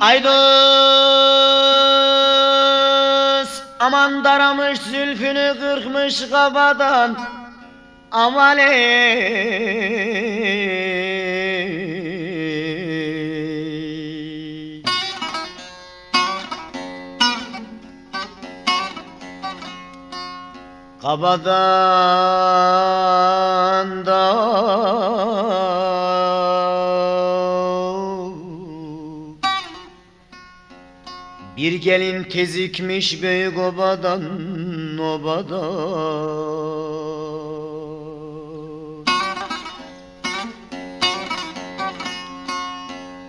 Aydız aman daramış zülfünü kırkmış kafadan. Amaley Kabadan da Bir gelin tezikmiş büyük obadan obadan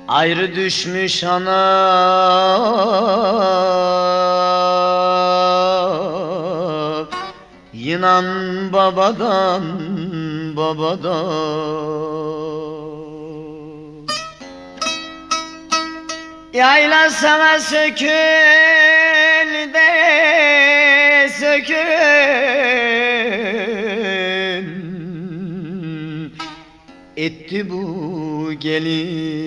Ayrı düşmüş ana. Yinan babadan babadan Yayla sana sökül de sökül Etti bu gelin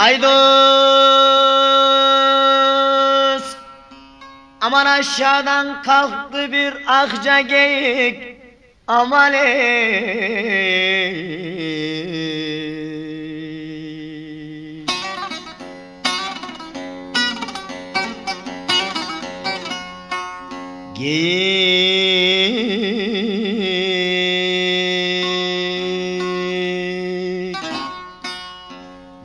Aydos Aman aşağıdan kalktı bir akça geyik. Aman ey! Geyik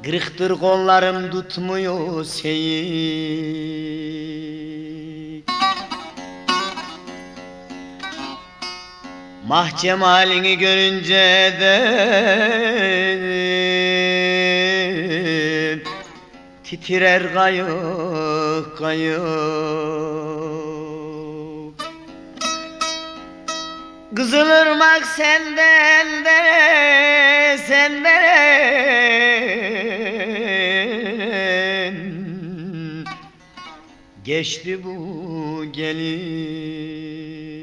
Kırıktır kollarım tutmuyor seyik Mahcemalini görünce de Titrer kayık kayık Kızılırmak senden de Geçti bu gelin